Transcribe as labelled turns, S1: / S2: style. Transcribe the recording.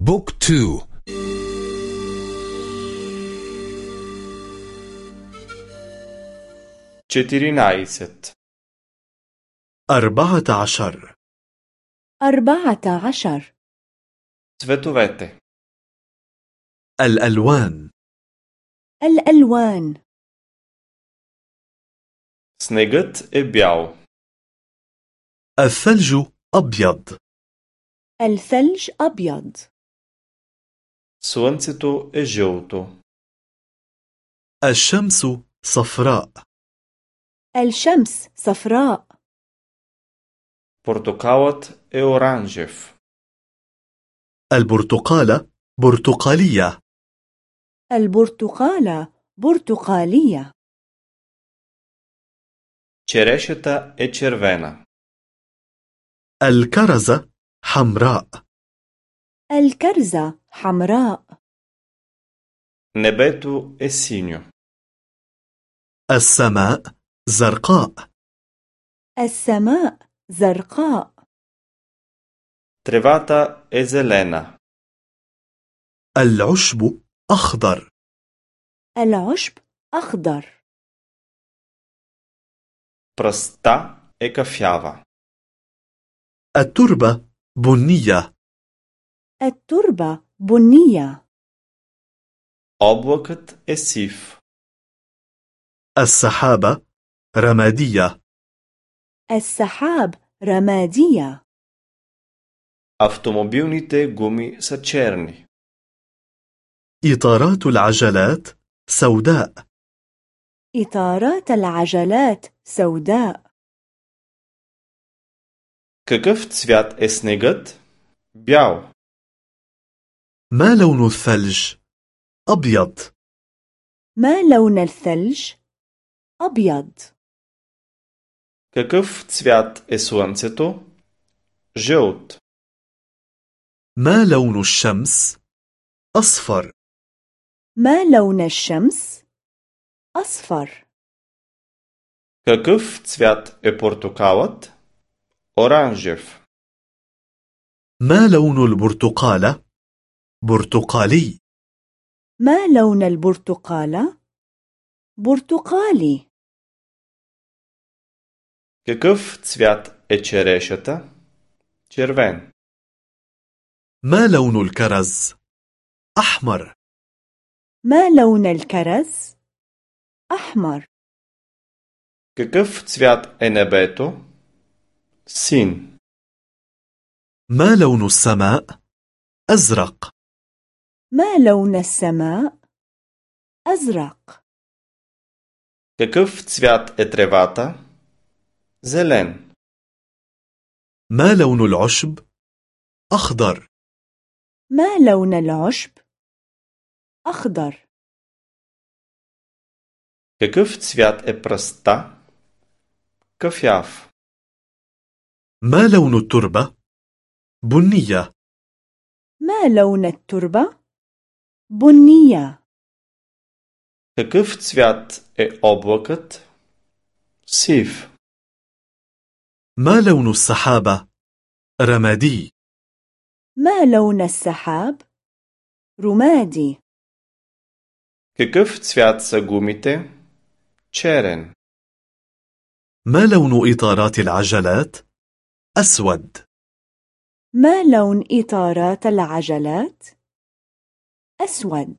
S1: Book two.
S2: Четиринайсет
S3: أربعة عشر.
S4: أربعة عشر.
S2: Цветовете
S3: الألوان.
S4: الألوان.
S2: Снегът е бял
S3: الثلج أبيض.
S4: الثلج أبيض.
S2: слънцето е жълто
S3: الشمس صفراء
S4: الشمس صفراء
S2: портокалът е оранжев
S3: البرتقالة برتقالية
S4: البرتقالة برتقالية
S2: черешата е червена
S3: الكرزة حمراء
S4: الكرزة حمراء
S2: небето е синьо
S3: السماء زرقاء
S4: السماء زرقاء
S2: тревата е зелена
S3: العشب أخضر
S4: العشب أخضر
S2: пръста е кафява
S3: التربة بنية
S4: التربة بنية
S2: облакът е сив
S3: السحابة رمادية
S4: السحاب رمادية
S2: автомобилните гуми са черни
S3: إطارات العجلات سوداء
S4: إطارات العجلات سوداء
S2: какъв цвят е снегът бял
S3: ما لون الثلج؟ أبيض
S4: ما لون الثلج؟ أبيض
S2: какъв цвят е слънцето жълт
S3: ما لون الشمس؟ أصفر
S4: ما لون الشمس؟ أصفر
S2: какъв цвят е портокалът оранжев
S3: ما لون البرتقالة؟ برتقالي
S4: ما لون البرتقالة؟ برتقالي
S2: какъв цвят е черешата червен
S3: ما لون الكرز؟ أحمر
S4: ما لون الكرز؟ أحمر
S2: какъв цвят е небето син
S3: ما لون السماء؟ أزرق
S4: ما لون السماء؟ أزرق
S2: какъв цвят е тревата зелен
S3: ما لون العشب؟ أخضر
S4: ما لون العشب؟ أخضر
S2: какъв цвят е пръста кафяв
S3: ما لون التربة؟ بنية
S4: ما لون التربة؟ بنية
S2: какъв цвят е облакът сив
S3: ما لون السحابة؟ رمادي
S4: ما لون السحاب؟ رمادي
S2: какъв цвят са гумите черен
S3: ما لون إطارات العجلات؟ أسود
S4: ما لون إطارات العجلات؟ أسود.